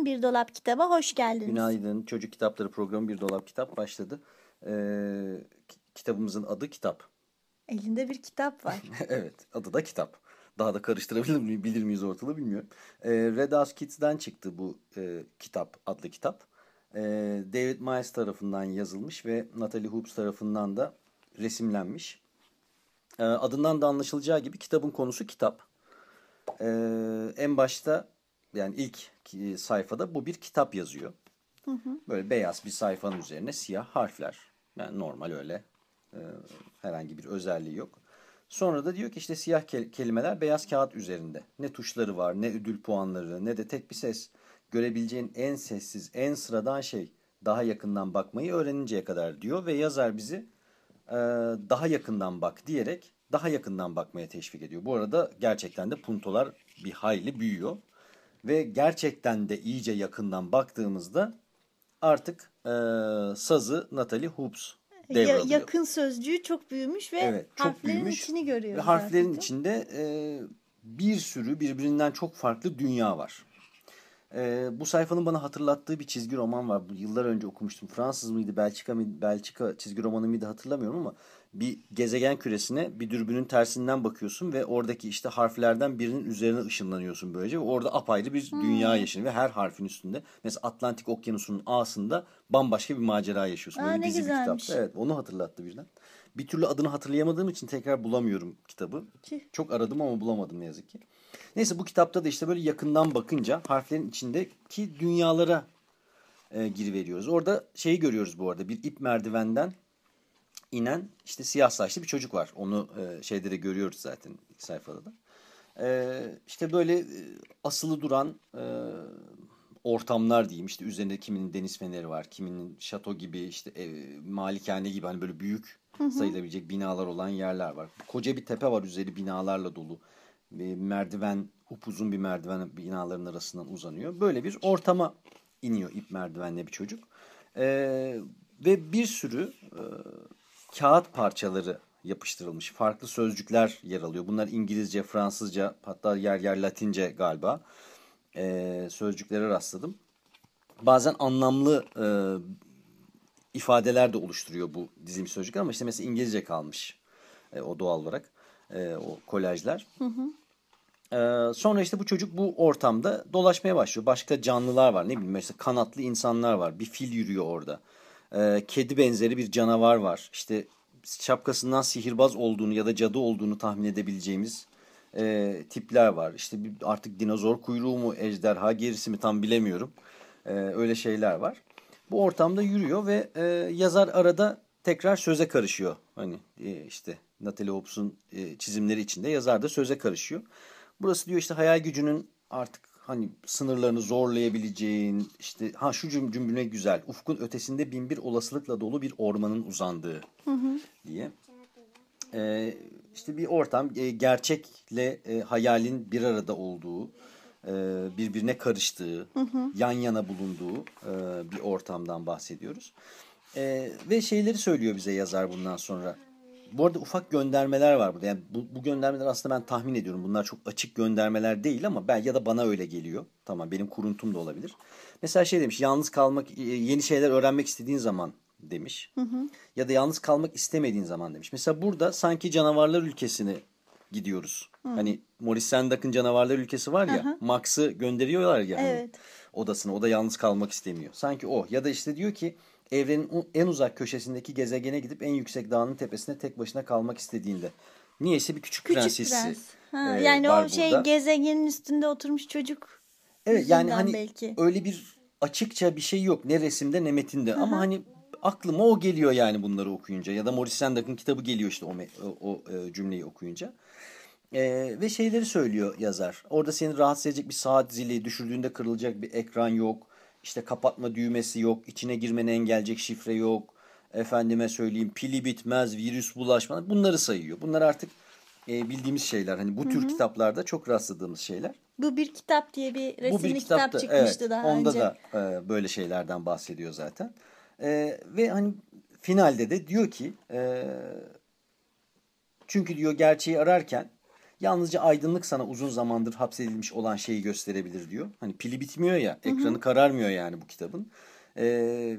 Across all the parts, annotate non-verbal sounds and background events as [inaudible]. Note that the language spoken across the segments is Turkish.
Günaydın Bir Dolap Kitaba hoş geldiniz. Günaydın. Çocuk Kitapları programı Bir Dolap Kitap başladı. Ee, kitabımızın adı Kitap. Elinde bir kitap var. [laughs] evet, adı da Kitap. Daha da karıştırabilir mi, bilir miyiz ortalığı bilmiyorum. Ee, Red House Kids'den çıktı bu e, kitap, adlı kitap. Ee, David Miles tarafından yazılmış ve Natalie Hoops tarafından da resimlenmiş. Ee, adından da anlaşılacağı gibi kitabın konusu kitap. Ee, en başta yani ilk sayfada bu bir kitap yazıyor. Hı hı. Böyle beyaz bir sayfanın üzerine siyah harfler. Yani normal öyle e, herhangi bir özelliği yok. Sonra da diyor ki işte siyah kelimeler beyaz kağıt üzerinde. Ne tuşları var, ne ödül puanları, ne de tek bir ses. Görebileceğin en sessiz, en sıradan şey daha yakından bakmayı öğreninceye kadar diyor. Ve yazar bizi e, daha yakından bak diyerek daha yakından bakmaya teşvik ediyor. Bu arada gerçekten de puntolar bir hayli büyüyor. Ve gerçekten de iyice yakından baktığımızda artık e, sazı Natalie Hoops devralıyor. Ya, yakın sözcüğü çok büyümüş ve evet, çok harflerin büyümüş. içini görüyoruz. Ve harflerin artık. içinde e, bir sürü birbirinden çok farklı dünya var. E, bu sayfanın bana hatırlattığı bir çizgi roman var. Yıllar önce okumuştum. Fransız mıydı, Belçika mıydı, Belçika çizgi romanı mıydı hatırlamıyorum ama bir gezegen küresine bir dürbünün tersinden bakıyorsun ve oradaki işte harflerden birinin üzerine ışınlanıyorsun böylece. Ve orada apayrı bir hmm. dünya yaşanıyor ve her harfin üstünde mesela Atlantik Okyanusu'nun A'sında bambaşka bir macera yaşıyorsun. Böyle Aa, ne dizi güzelmiş. bir kitap. Evet onu hatırlattı birden. Bir türlü adını hatırlayamadığım için tekrar bulamıyorum kitabı. Ki. Çok aradım ama bulamadım ne yazık ki. Neyse bu kitapta da işte böyle yakından bakınca harflerin içindeki dünyalara e, giriveriyoruz. Orada şeyi görüyoruz bu arada bir ip merdivenden inen işte siyah saçlı bir çocuk var. Onu e, şeyde de görüyoruz zaten ilk sayfada da. E, işte böyle e, asılı duran e, ortamlar diyeyim. İşte üzerinde kiminin deniz feneri var, kiminin şato gibi işte e, malikane gibi hani böyle büyük hı hı. sayılabilecek binalar olan yerler var. Koca bir tepe var üzeri binalarla dolu. Ve merdiven upuzun bir merdiven binaların arasından uzanıyor. Böyle bir ortama iniyor ip merdivenle bir çocuk. E, ve bir sürü e, kağıt parçaları yapıştırılmış. Farklı sözcükler yer alıyor. Bunlar İngilizce, Fransızca hatta yer yer Latince galiba e, sözcüklere rastladım. Bazen anlamlı e, ifadeler de oluşturuyor bu dizim sözcükler ama işte mesela İngilizce kalmış e, o doğal olarak e, o kolajlar. Hı hı. Ee, sonra işte bu çocuk bu ortamda dolaşmaya başlıyor. Başka canlılar var. Ne bileyim mesela kanatlı insanlar var. Bir fil yürüyor orada e, kedi benzeri bir canavar var. İşte şapkasından sihirbaz olduğunu ya da cadı olduğunu tahmin edebileceğimiz e, tipler var. İşte artık dinozor kuyruğu mu, ejderha gerisi mi tam bilemiyorum. E, öyle şeyler var. Bu ortamda yürüyor ve e, yazar arada tekrar söze karışıyor. Hani e, işte Natalie Hobbes'un e, çizimleri içinde yazar da söze karışıyor. Burası diyor işte hayal gücünün artık hani sınırlarını zorlayabileceğin işte ha şu cümle güzel ufkun ötesinde bin bir olasılıkla dolu bir ormanın uzandığı hı hı. diye. Ee, işte bir ortam e, gerçekle e, hayalin bir arada olduğu e, birbirine karıştığı hı hı. yan yana bulunduğu e, bir ortamdan bahsediyoruz. E, ve şeyleri söylüyor bize yazar bundan sonra bu arada ufak göndermeler var burada. Yani bu, bu göndermeler aslında ben tahmin ediyorum. Bunlar çok açık göndermeler değil ama ben ya da bana öyle geliyor. Tamam benim kuruntum da olabilir. Mesela şey demiş yalnız kalmak e, yeni şeyler öğrenmek istediğin zaman demiş. Hı hı. Ya da yalnız kalmak istemediğin zaman demiş. Mesela burada sanki canavarlar ülkesine gidiyoruz. Hı. Hani Maurice Sendak'ın canavarlar ülkesi var ya. Max'ı gönderiyorlar ya. Hani evet. Hani odasına. O da yalnız kalmak istemiyor. Sanki o. Ya da işte diyor ki evrenin en uzak köşesindeki gezegene gidip en yüksek dağın tepesine tek başına kalmak istediğinde. Niyeyse bir küçük, küçük prensesi prens. ha, e, Yani o şey burada. gezegenin üstünde oturmuş çocuk. Evet yani hani belki. öyle bir açıkça bir şey yok ne resimde ne metinde Hı-hı. ama hani aklıma o geliyor yani bunları okuyunca ya da Maurice Sendak'ın kitabı geliyor işte o, o, o e, cümleyi okuyunca. Ee, ve şeyleri söylüyor yazar. Orada seni rahatsız edecek bir saat zili, düşürdüğünde kırılacak bir ekran yok. İşte kapatma düğmesi yok, içine girmeni engelleyecek şifre yok. Efendime söyleyeyim pili bitmez, virüs bulaşma bunları sayıyor. Bunlar artık e, bildiğimiz şeyler. Hani bu tür kitaplarda çok rastladığımız şeyler. Bu bir kitap diye bir resimli Bu bir kitap çıkmıştı evet, daha onda önce. da e, böyle şeylerden bahsediyor zaten. E, ve hani finalde de diyor ki e, çünkü diyor gerçeği ararken yalnızca aydınlık sana uzun zamandır hapsedilmiş olan şeyi gösterebilir diyor. Hani pili bitmiyor ya, ekranı kararmıyor yani bu kitabın. E,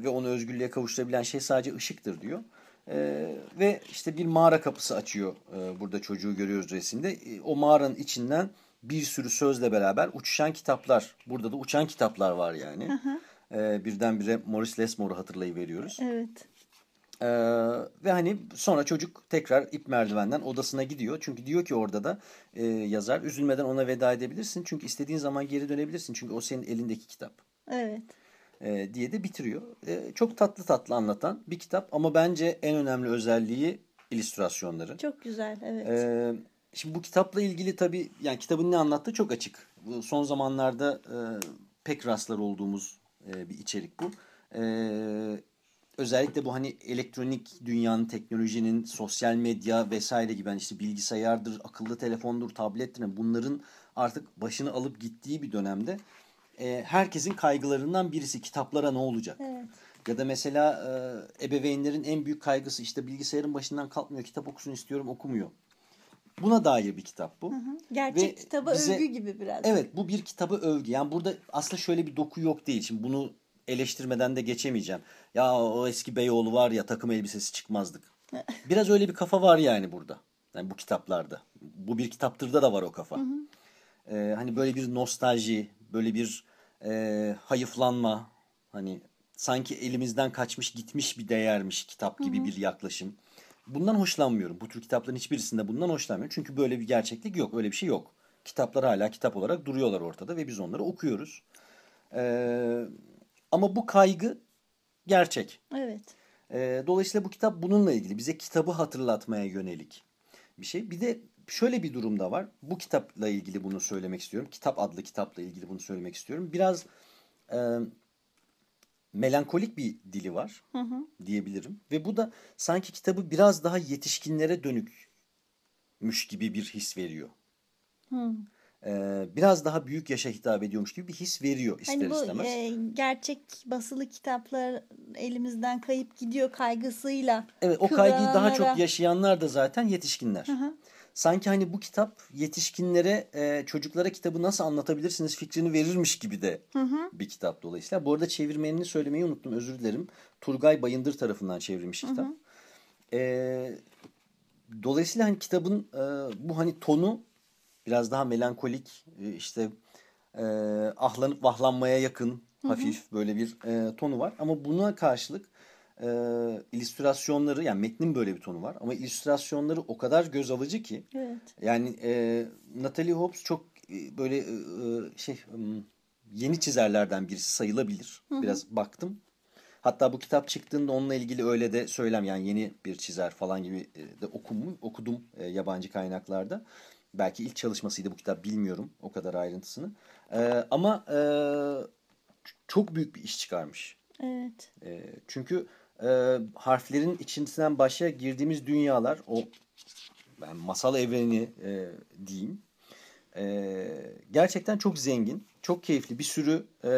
ve onu özgürlüğe kavuşturabilen şey sadece ışıktır diyor. E, ve işte bir mağara kapısı açıyor. E, burada çocuğu görüyoruz resimde. E, o mağaranın içinden bir sürü sözle beraber uçuşan kitaplar. Burada da uçan kitaplar var yani. E, birdenbire Maurice Lesmore'u hatırlayıveriyoruz. Evet. Ee, ve hani sonra çocuk tekrar ip merdivenden odasına gidiyor. Çünkü diyor ki orada da e, yazar üzülmeden ona veda edebilirsin. Çünkü istediğin zaman geri dönebilirsin. Çünkü o senin elindeki kitap Evet. e, diye de bitiriyor. E, çok tatlı tatlı anlatan bir kitap ama bence en önemli özelliği illüstrasyonları. Çok güzel. Evet. Ee, şimdi bu kitapla ilgili tabii yani kitabın ne anlattığı çok açık. Son zamanlarda e, pek rastlar olduğumuz e, bir içerik bu. Ee, özellikle bu hani elektronik dünyanın, teknolojinin, sosyal medya vesaire gibi hani işte bilgisayardır, akıllı telefondur, tablettir bunların artık başını alıp gittiği bir dönemde e, herkesin kaygılarından birisi kitaplara ne olacak? Evet. Ya da mesela e, ebeveynlerin en büyük kaygısı işte bilgisayarın başından kalkmıyor, kitap okusun istiyorum okumuyor. Buna dair bir kitap bu. Gerçek Ve kitaba bize- övgü gibi biraz. Evet bu bir kitabı övgü. Yani burada aslında şöyle bir doku yok değil. Şimdi bunu eleştirmeden de geçemeyeceğim. Ya o eski Beyoğlu var ya takım elbisesi çıkmazdık. [laughs] Biraz öyle bir kafa var yani burada. Yani bu kitaplarda. Bu bir kitaptırda da var o kafa. Ee, hani böyle bir nostalji, böyle bir e, hayıflanma. Hani sanki elimizden kaçmış gitmiş bir değermiş kitap gibi bir yaklaşım. Bundan hoşlanmıyorum. Bu tür kitapların hiçbirisinde bundan hoşlanmıyorum. Çünkü böyle bir gerçeklik yok. Öyle bir şey yok. Kitaplar hala kitap olarak duruyorlar ortada ve biz onları okuyoruz. Ee, ama bu kaygı gerçek. Evet. Ee, dolayısıyla bu kitap bununla ilgili. Bize kitabı hatırlatmaya yönelik bir şey. Bir de şöyle bir durum da var. Bu kitapla ilgili bunu söylemek istiyorum. Kitap adlı kitapla ilgili bunu söylemek istiyorum. Biraz e, melankolik bir dili var diyebilirim. Ve bu da sanki kitabı biraz daha yetişkinlere dönükmüş gibi bir his veriyor. Ee, biraz daha büyük yaşa hitap ediyormuş gibi bir his veriyor ister Hani bu istemez. e, gerçek basılı kitaplar elimizden kayıp gidiyor kaygısıyla. Evet o kaygıyı daha çok yaşayanlar da zaten yetişkinler. Sanki hani bu kitap yetişkinlere e, çocuklara kitabı nasıl anlatabilirsiniz fikrini verirmiş gibi de bir kitap dolayısıyla. Bu arada çevirmenini söylemeyi unuttum özür dilerim. Turgay Bayındır tarafından çevrilmiş kitap. E, dolayısıyla hani kitabın e, bu hani tonu biraz daha melankolik e, işte e, ahlanıp vahlanmaya yakın hafif böyle bir e, tonu var. Ama buna karşılık e, illüstrasyonları yani metnin böyle bir tonu var ama illüstrasyonları o kadar göz alıcı ki Evet. yani e, Natalie Hobbs çok e, böyle e, e, şey yeni çizerlerden birisi sayılabilir. Biraz baktım. Hatta bu kitap çıktığında onunla ilgili öyle de söylem yani yeni bir çizer falan gibi e, de okum, okudum e, yabancı kaynaklarda. Belki ilk çalışmasıydı bu kitap bilmiyorum o kadar ayrıntısını. E, ama e, çok büyük bir iş çıkarmış. Evet. E, çünkü e, harflerin içinden başa girdiğimiz dünyalar o ben masal evreni e, diyeyim. E, gerçekten çok zengin, çok keyifli. Bir sürü e,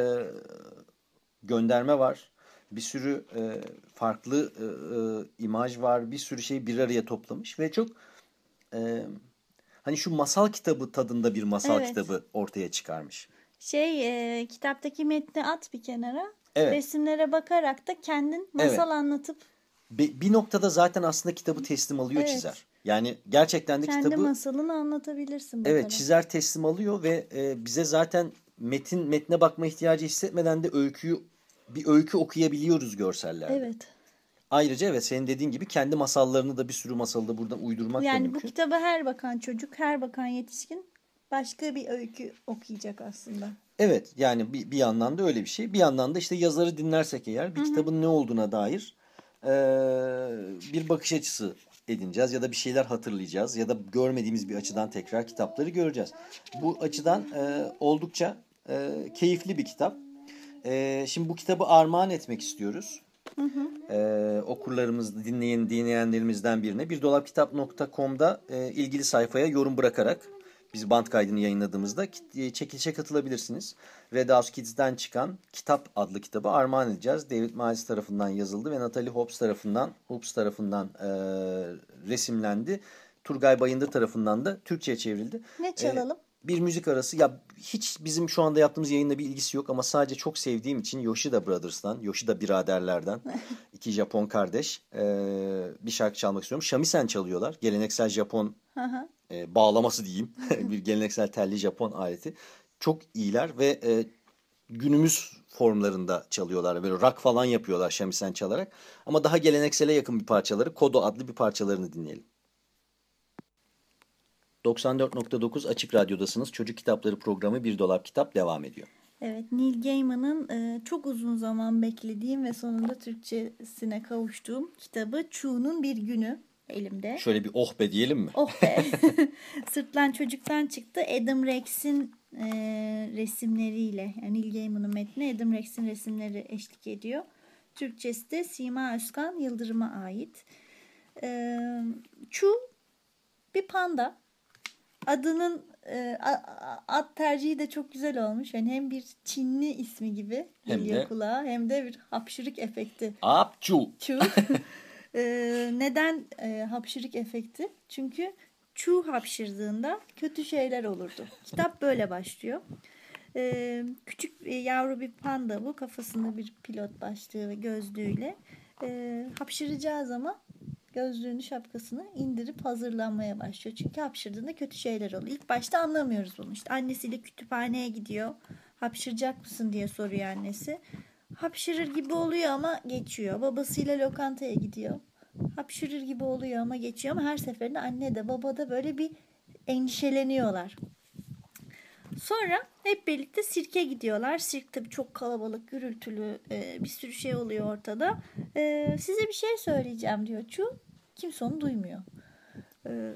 gönderme var. Bir sürü e, farklı e, e, imaj var. Bir sürü şeyi bir araya toplamış ve çok e, hani şu masal kitabı tadında bir masal Evet. kitabı ortaya çıkarmış. Şey e, kitaptaki metni at bir kenara. Evet. Resimlere bakarak da kendin masal Evet. anlatıp Be- bir noktada zaten aslında kitabı teslim alıyor Evet. çizer. Yani gerçekten de kendi kitabı masalını anlatabilirsin. Evet çizer teslim alıyor ve e, bize zaten metin metne bakma ihtiyacı hissetmeden de öyküyü bir öykü okuyabiliyoruz görsellerde. Evet. Ayrıca evet senin dediğin gibi kendi masallarını da bir sürü masalı da buradan uydurmak da Yani bu mümkün. kitaba her bakan çocuk, her bakan yetişkin başka bir öykü okuyacak aslında. Evet yani bir, bir yandan da öyle bir şey. Bir yandan da işte yazarı dinlersek eğer bir kitabın ne olduğuna dair e, bir bakış açısı edineceğiz ya da bir şeyler hatırlayacağız ya da görmediğimiz bir açıdan tekrar kitapları göreceğiz. Bu açıdan e, oldukça e, keyifli bir kitap. E, şimdi bu kitabı armağan etmek istiyoruz. E, okurlarımız, dinleyen, dinleyenlerimizden birine bir dolapkitap.com'da e, ilgili sayfaya yorum bırakarak biz band kaydını yayınladığımızda e, çekilişe katılabilirsiniz. Red House Kids'ten çıkan Kitap adlı kitabı armağan edeceğiz. David Miles tarafından yazıldı ve Natalie Hobbs tarafından Hobbs tarafından e, resimlendi. Turgay Bayındır tarafından da Türkçe'ye çevrildi. Ne çalalım? Ee, bir müzik arası. Ya hiç bizim şu anda yaptığımız yayınla bir ilgisi yok ama sadece çok sevdiğim için Yoshida Brothers'tan, Yoshida biraderlerden [laughs] iki Japon kardeş e, bir şarkı çalmak istiyorum. Shamisen çalıyorlar. Geleneksel Japon e, bağlaması diyeyim. [laughs] bir geleneksel telli Japon aleti. Çok iyiler ve e, günümüz formlarında çalıyorlar. Böyle rock falan yapıyorlar şemisen çalarak. Ama daha geleneksele yakın bir parçaları Kodo adlı bir parçalarını dinleyelim. 94.9 Açık Radyo'dasınız. Çocuk Kitapları programı Bir Dolap Kitap devam ediyor. Evet, Neil Gaiman'ın e, çok uzun zaman beklediğim ve sonunda Türkçesine kavuştuğum kitabı Chu'nun Bir Günü elimde. Şöyle bir oh be diyelim mi? Oh be. [laughs] [laughs] Sırtlan Çocuk'tan çıktı. Adam Rex'in e, resimleriyle yani Neil Gaiman'ın metni Adam Rex'in resimleri eşlik ediyor. Türkçesi de Sima Özkan Yıldırım'a ait. E, Chu bir panda. Adının e, ad tercihi de çok güzel olmuş. Yani hem bir Çinli ismi gibi Hem geliyor de- kulağa hem de bir hapşırık efekti Apçu. Chu. Ee, [laughs] neden e, hapşırık efekti? Çünkü Chu hapşırdığında kötü şeyler olurdu. Kitap böyle başlıyor. Ee, küçük e, yavru bir panda bu. Kafasında bir pilot başlığı ve gözlüğüyle. Ee, hapşıracağı zaman gözlüğünü şapkasını indirip hazırlanmaya başlıyor. Çünkü hapşırdığında kötü şeyler oluyor. İlk başta anlamıyoruz bunu. İşte annesiyle kütüphaneye gidiyor. Hapşıracak mısın diye soruyor annesi. Hapşırır gibi oluyor ama geçiyor. Babasıyla lokantaya gidiyor. Hapşırır gibi oluyor ama geçiyor ama her seferinde anne de baba da böyle bir endişeleniyorlar. Sonra hep birlikte sirke gidiyorlar. Sirk tabii çok kalabalık, gürültülü, e, bir sürü şey oluyor ortada. E, size bir şey söyleyeceğim diyor Chu. Kimse onu duymuyor. E,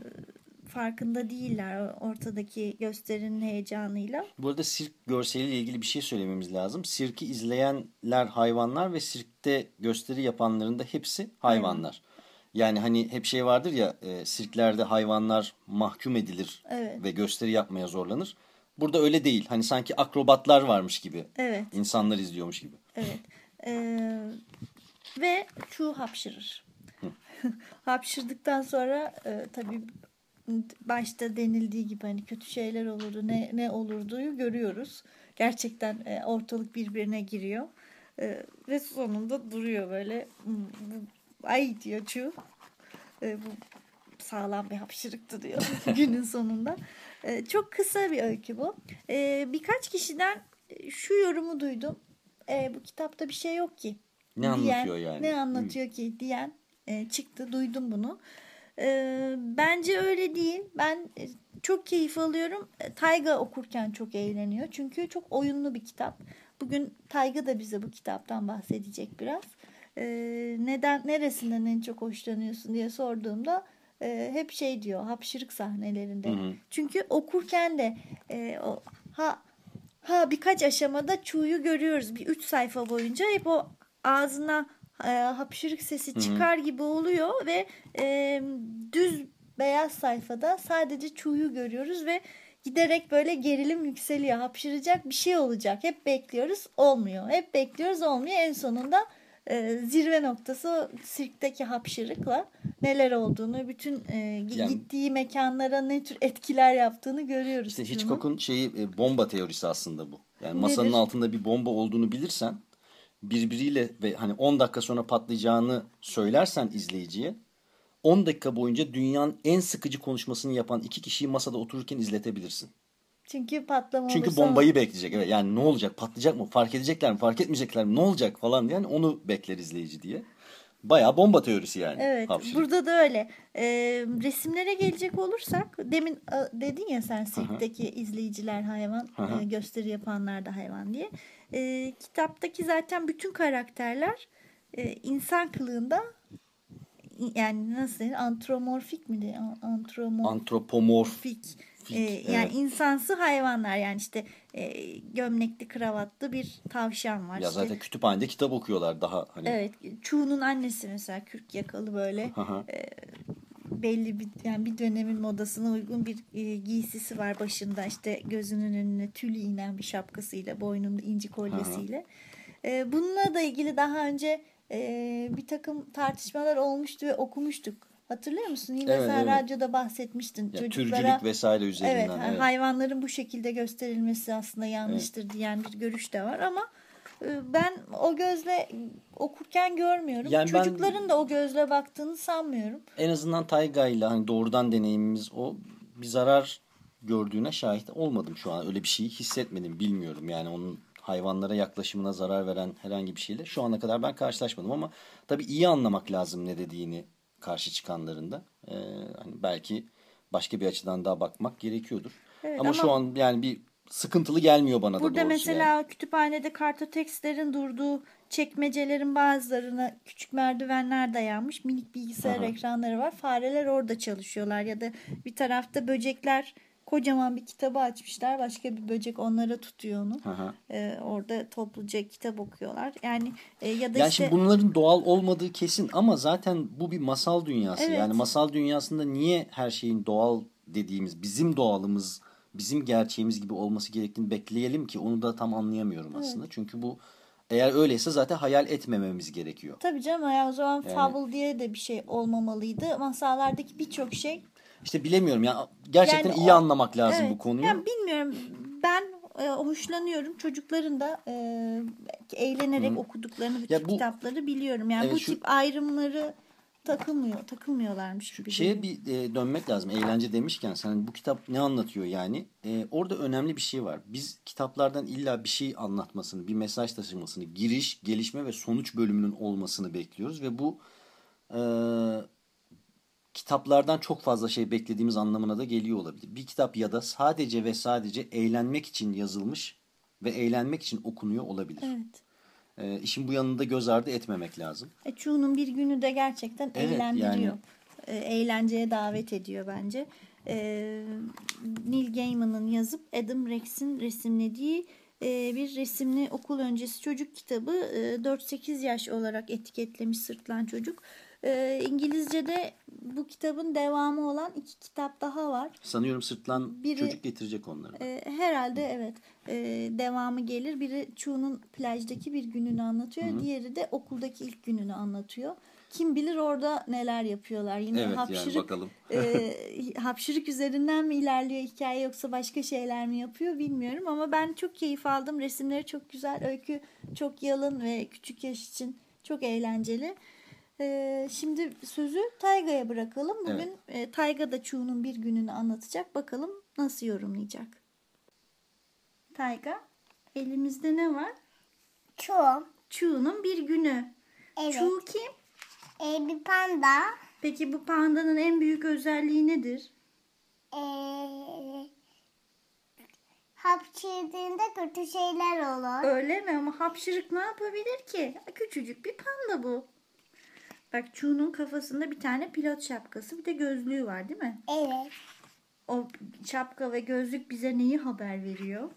farkında değiller ortadaki gösterinin heyecanıyla. Bu arada sirk görseliyle ilgili bir şey söylememiz lazım. Sirki izleyenler hayvanlar ve sirkte gösteri yapanların da hepsi hayvanlar. Yani hani hep şey vardır ya e, sirklerde hayvanlar mahkum edilir Evet. ve gösteri yapmaya zorlanır. Burada öyle değil. Hani sanki akrobatlar varmış gibi. Evet. İnsanlar izliyormuş gibi. Evet. Ee, ve Chu hapşırır. [laughs] Hapşırdıktan sonra e, tabii başta denildiği gibi hani kötü şeyler olurdu ne ne olurduyu görüyoruz. Gerçekten e, ortalık birbirine giriyor. E, ve sonunda duruyor böyle. Hmm, Ay diyor Chu. E, bu sağlam bir hapşırıktı diyor [laughs] günün sonunda. E, çok kısa bir öykü bu. E, birkaç kişiden şu yorumu duydum. E, bu kitapta bir şey yok ki. Ne diyen, anlatıyor yani? Ne anlatıyor ki diyen e, çıktı duydum bunu. E, bence öyle değil. Ben e, çok keyif alıyorum. E, Tayga okurken çok eğleniyor. Çünkü çok oyunlu bir kitap. Bugün Tayga da bize bu kitaptan bahsedecek biraz. E, neden neresinden en çok hoşlanıyorsun diye sorduğumda e, hep şey diyor hapşırık sahnelerinde. Hı hı. Çünkü okurken de e, o ha ha birkaç aşamada Chu'yu görüyoruz. Bir üç sayfa boyunca hep o ağzına e, hapşırık sesi çıkar gibi oluyor ve e, düz beyaz sayfada sadece Chu'yu görüyoruz ve giderek böyle gerilim yükseliyor. Hapşıracak bir şey olacak. Hep bekliyoruz olmuyor. Hep bekliyoruz olmuyor. En sonunda e, zirve noktası sirkteki hapşırıkla neler olduğunu, bütün e, Yani- gittiği mekanlara ne tür etkiler yaptığını görüyoruz. İşte. Hitchcock'un şeyi e, bomba teorisi aslında bu. Yani masanın Nedir? altında bir bomba olduğunu bilirsen birbiriyle ve hani 10 dakika sonra patlayacağını söylersen izleyiciye 10 dakika boyunca dünyanın en sıkıcı konuşmasını yapan iki kişiyi masada otururken izletebilirsin. Çünkü patlama Çünkü olursa bombayı bekleyecek. Evet, yani ne olacak? Patlayacak mı? Fark edecekler mi? Fark etmeyecekler mi? Ne olacak falan diye. Yani onu bekler izleyici diye. Bayağı bomba teorisi yani. Evet Hapşırık. burada da öyle. Ee, resimlere gelecek olursak demin dedin ya sen sirkteki izleyiciler hayvan e, gösteri yapanlar da hayvan diye. Ee, kitaptaki zaten bütün karakterler e, insan kılığında yani nasıl denir? Antromorfik mi? Antromorfik. Antropomorf. Ee, yani evet. insansı hayvanlar yani işte e, gömlekli kravatlı bir tavşan var. Ya işte. zaten kütüphanede kitap okuyorlar daha hani. Evet. Chu'nun annesi mesela kürk yakalı böyle hı. belli bir yani bir dönemin modasına uygun bir e, giysisi var başında işte gözünün önüne tülü inen bir şapkasıyla boynunda inci kolyesiyle. E, bununla da ilgili daha önce e, bir takım tartışmalar olmuştu ve okumuştuk. Hatırlıyor musun? Yine Evet, sen evet. radyoda bahsetmiştin. Ya, Çocuklara türcülük vesaire üzerinden. evet, evet. hayvanların bu şekilde gösterilmesi aslında yanlıştır diyen bir görüş de var ama e, ben o gözle okurken görmüyorum. Yani ben- Çocukların da o gözle baktığını sanmıyorum. En azından Tayga ile hani doğrudan deneyimimiz o bir zarar gördüğüne şahit olmadım şu an. Öyle bir şeyi hissetmedim bilmiyorum. Yani onun hayvanlara yaklaşımına zarar veren herhangi bir şeyle şu ana kadar ben karşılaşmadım ama tabii iyi anlamak lazım ne dediğini karşı çıkanlarında. Ee, hani belki başka bir açıdan daha bakmak gerekiyordur. Evet, ama, ama- şu an yani bir sıkıntılı gelmiyor bana da Burada mesela yani. kütüphanede kartotekslerin durduğu çekmecelerin bazılarına küçük merdivenler dayanmış. Minik bilgisayar Aha. ekranları var. Fareler orada çalışıyorlar ya da bir tarafta böcekler kocaman bir kitabı açmışlar. Başka bir böcek onlara tutuyor onu. Hı. Ee, orada topluca kitap okuyorlar. Yani e, ya da Yani işte şimdi bunların doğal olmadığı kesin ama zaten bu bir masal dünyası. Evet. Yani masal dünyasında niye her şeyin doğal dediğimiz, bizim doğalımız, bizim gerçeğimiz gibi olması gerektiğini bekleyelim ki onu da tam anlayamıyorum aslında. Çünkü bu eğer öyleyse zaten hayal etmememiz gerekiyor. tabii canım ya o zaman Yani- fable diye de bir şey olmamalıydı. Masallardaki birçok şey İşte bilemiyorum ya gerçekten Yani iyi o- anlamak lazım Evet. bu konuyu. Yani bilmiyorum. Ben e, hoşlanıyorum. Çocukların da e, eğlenerek okuduklarını bu Ya bu- kitapları biliyorum. Yani Evet, bu şu- tip ayrımları takılmıyor, takılmıyorlarmış gibi. Şeye bir e, dönmek lazım. Eğlence demişken sen bu kitap ne anlatıyor yani? E, orada önemli bir şey var. Biz kitaplardan illa bir şey anlatmasını, bir mesaj taşımasını, giriş, gelişme ve sonuç bölümünün olmasını bekliyoruz ve bu e, kitaplardan çok fazla şey beklediğimiz anlamına da geliyor olabilir. Bir kitap ya da sadece ve sadece eğlenmek için yazılmış ve eğlenmek için okunuyor olabilir. Evet. E, işin bu yanında göz ardı etmemek lazım. E, Chu'nun bir günü de gerçekten Evet, eğlendiriyor. yani- E, eğlenceye davet ediyor bence. E, Neil Gaiman'ın yazıp Adam Rex'in resimlediği e, bir resimli okul öncesi çocuk kitabı. E, 4-8 yaş olarak etiketlemiş Sırtlan Çocuk. E, İngilizce'de bu kitabın devamı olan iki kitap daha var. Sanıyorum sırtlan Biri- çocuk getirecek onları. E, herhalde evet e, devamı gelir. Biri Chu'nun plajdaki bir gününü anlatıyor. Diğeri de okuldaki ilk gününü anlatıyor. Kim bilir orada neler yapıyorlar. Yine Evet, yani hapşırık, bakalım. e, [laughs] hapşırık üzerinden mi ilerliyor hikaye yoksa başka şeyler mi yapıyor bilmiyorum. Ama ben çok keyif aldım. Resimleri çok güzel. Öykü çok yalın ve küçük yaş için çok eğlenceli. E, şimdi sözü Tayga'ya bırakalım. Bugün e, Tayga da Chu'nun bir gününü anlatacak. Bakalım nasıl yorumlayacak. Tayga, elimizde ne var? Çok. Chu'nun bir günü. Evet. Chu kim? Ee, bir panda. Peki bu pandanın en büyük özelliği nedir? Ee, hapşırdığında kötü şeyler olur. Öyle mi? Ama hapşırık ne yapabilir ki? Küçücük bir panda bu. Bak Chu'nun kafasında bir tane pilot şapkası bir de gözlüğü var değil mi? Evet. O şapka ve gözlük bize neyi haber veriyor?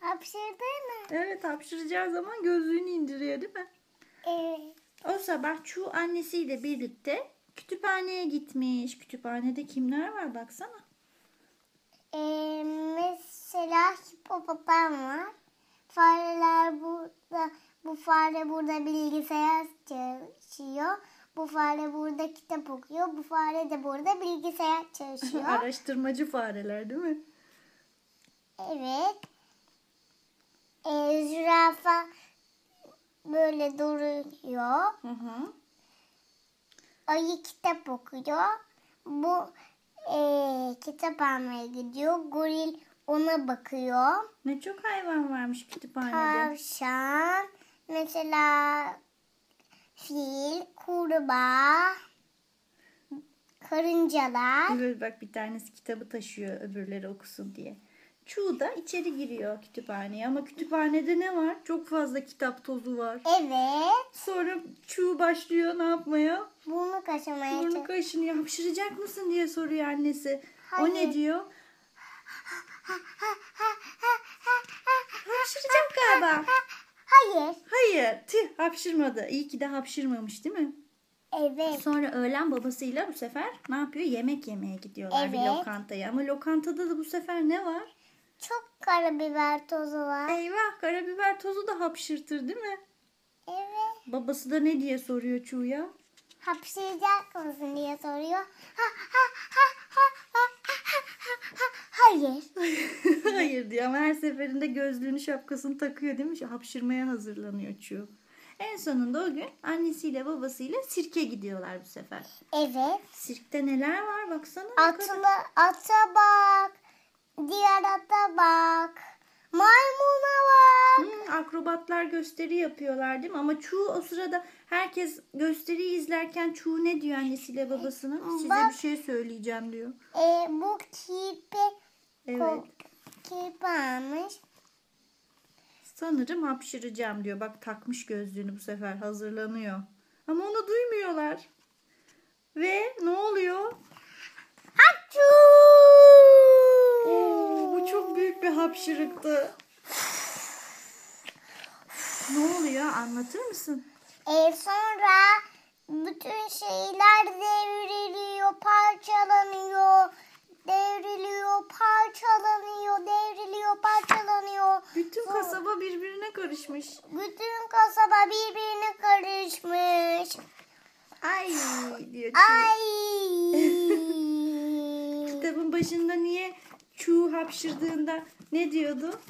Hapşırdığını. Evet hapşıracağı zaman gözlüğünü indiriyor değil mi? Evet. O sabah Chu annesiyle birlikte kütüphaneye gitmiş. Kütüphanede kimler var baksana. Ee, mesela hipopotam var. Fareler burada. Bu fare burada bilgisayar çalışıyor. Bu fare burada kitap okuyor. Bu fare de burada bilgisayar çalışıyor. [laughs] Araştırmacı fareler değil mi? Evet. Ee, zürafa böyle duruyor. Hı hı. Ayı kitap okuyor. Bu e, kitap almaya gidiyor. Goril ona bakıyor. Ne çok hayvan varmış kütüphanede. Tavşan, mesela fil, kurbağa, karıncalar. Evet bak bir tanesi kitabı taşıyor öbürleri okusun diye. Chu da içeri giriyor kütüphaneye ama kütüphanede ne var? Çok fazla kitap tozu var. Evet. Sonra Chu başlıyor ne yapmaya? Bunu kaşımaya Burnu kaşınıyor. Hapşıracak mısın diye soruyor annesi. O Hayır. ne diyor? Hapşıracak galiba. Hayır. Hayır. Tüh hapşırmadı. İyi ki de hapşırmamış değil mi? Evet. Sonra öğlen babasıyla bu sefer ne yapıyor? Yemek yemeye gidiyorlar bir Evet. lokantaya. Ama lokantada da bu sefer ne var? Çok karabiber tozu var. Eyvah karabiber tozu da hapşırtır değil mi? Evet. Babası da ne diye soruyor Çuğ'ya? Hapşıracak mısın diye soruyor. Ha, ha, ha, ha, ha, ha, ha, ha. Hayır. [laughs] Hayır diyor ama her seferinde gözlüğünü şapkasını takıyor değil mi? Hapşırmaya hazırlanıyor Çuğ. En sonunda o gün annesiyle babasıyla sirke gidiyorlar bu sefer. Evet. Sirkte neler var baksana. Atla, ata bak. Diğer ata bak. Maymuna bak. Hmm, akrobatlar gösteri yapıyorlar değil mi? Ama Çuğ o sırada herkes gösteriyi izlerken Çuğ ne diyor annesiyle babasına? Size Bak. bir şey söyleyeceğim diyor. E, bu kirpi, Evet. kirpi almış. Sanırım hapşıracağım diyor. Bak takmış gözlüğünü bu sefer hazırlanıyor. Ama onu duymuyorlar. Ve ne oluyor? Haçu! Oo, bu çok büyük bir hapşırıktı. Ne oluyor? Anlatır mısın? E, sonra bütün şeyler devriliyor, parçalanıyor. Devriliyor, parçalanıyor, devriliyor, parçalanıyor. Bütün kasaba birbirine karışmış. Bütün kasaba birbirine karışmış. Ay diyor. Ay. [laughs] Kitabın başında niye Çuğ hapşırdığında ne diyordu?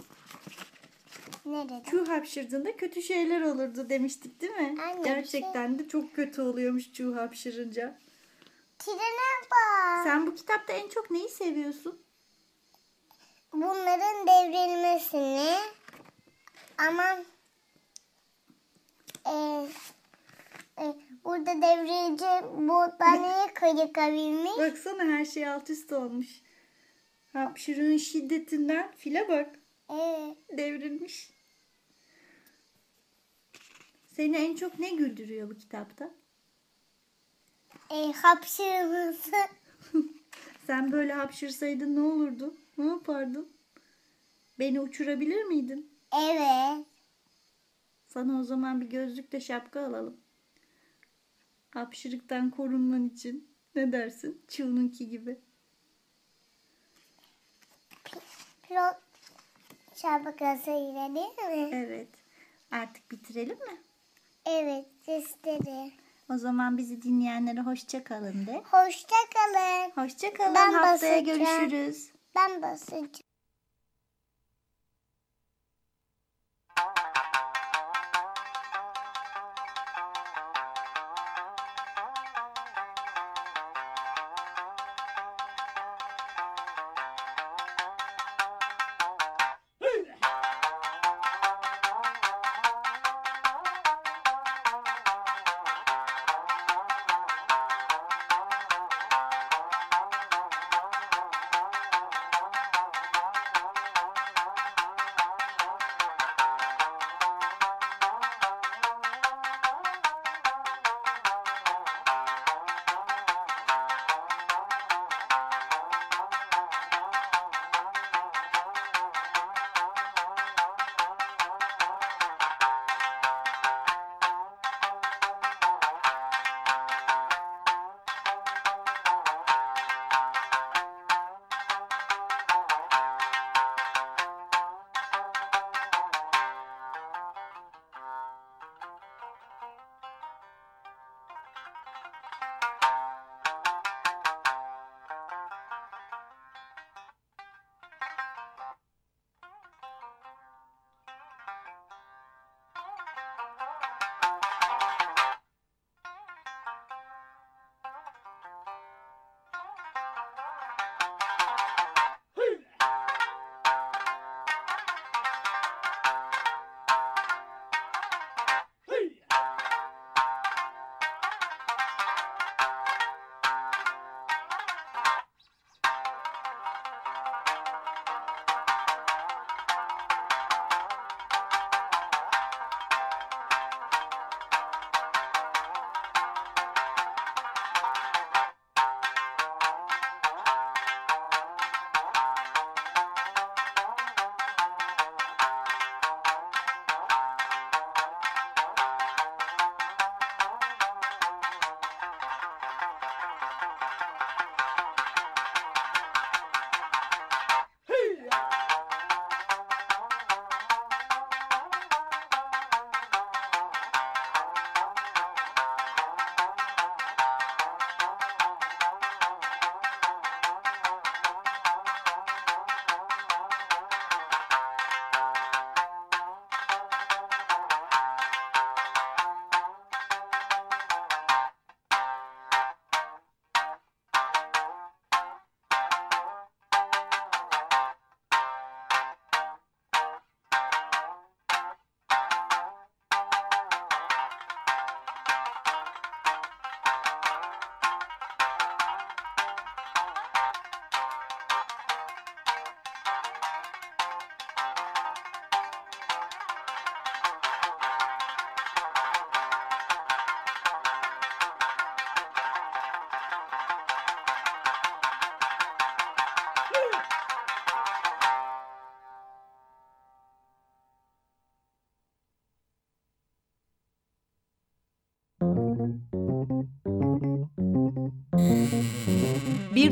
ne dedi? Çuğ hapşırdığında kötü şeyler olurdu demiştik değil mi? Anne, bir Gerçekten de çok kötü oluyormuş Çuğ hapşırınca. Trene bak. Sen bu kitapta en çok neyi seviyorsun? Bunların devrilmesini ama e, e, burada devrici botaniği kıyıkabilmiş. Baksana her şey alt üst olmuş. Hapşırığın şiddetinden file bak. Evet. Devrilmiş. Seni en çok ne güldürüyor bu kitapta? E, hapşırması. [laughs] Sen böyle hapşırsaydın ne olurdu? Ne yapardın? Beni uçurabilir miydin? Evet. Sana o zaman bir gözlükle şapka alalım. Hapşırıktan korunman için. Ne dersin? Çığ'ınki gibi. Pilot şapkasıyla değil mi? Evet. Artık bitirelim mi? Evet istedi. O zaman bizi dinleyenlere hoşça kalın de. Hoşça kalın. Hoşça kalın. Ben Haftaya basacağım. görüşürüz. Ben basacağım.